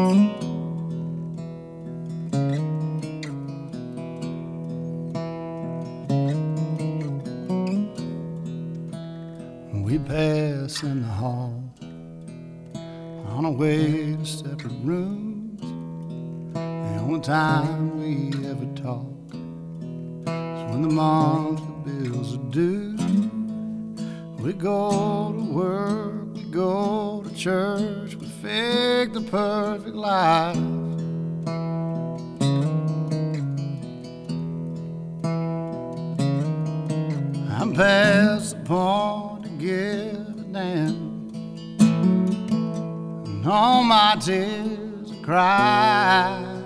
We pass in the hall on our way to separate rooms. The only time we ever talk is when the monthly bills are due. We go to work, we go church, we fake the perfect life. I'm past the point give a damn. And all my tears are cry.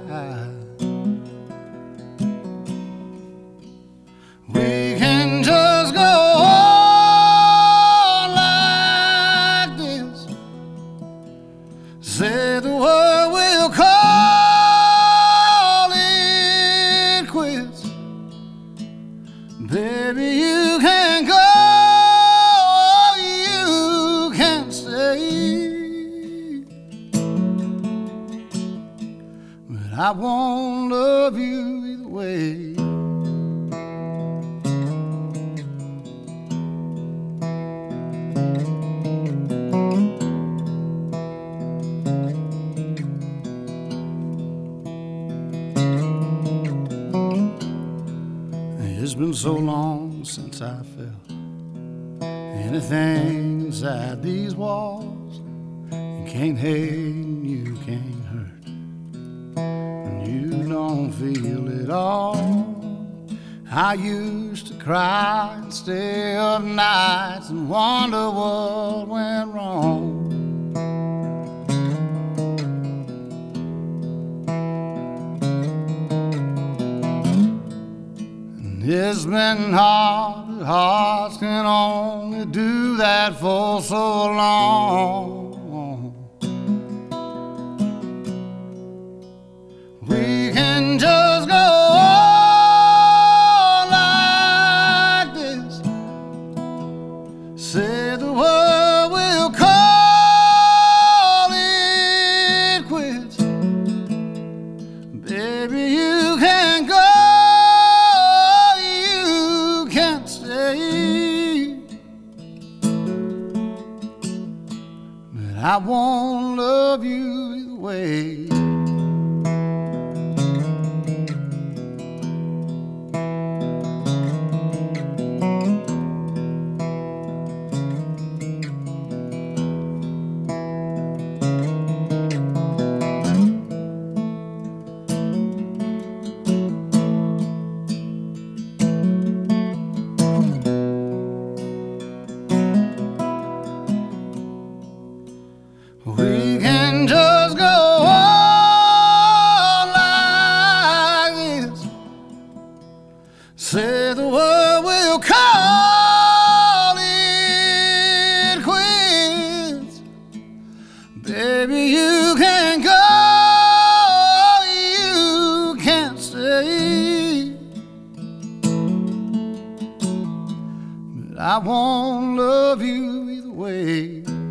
Baby, you can go, you can stay. But I won't love you either way. It's been so long since I felt anything inside these walls. You can't hate you can't hurt, and you don't feel it all. I used to cry and stay up nights and wonder what went wrong. It's been hard, hearts can only do that for so long. I won't love you the way. I won't love you either way.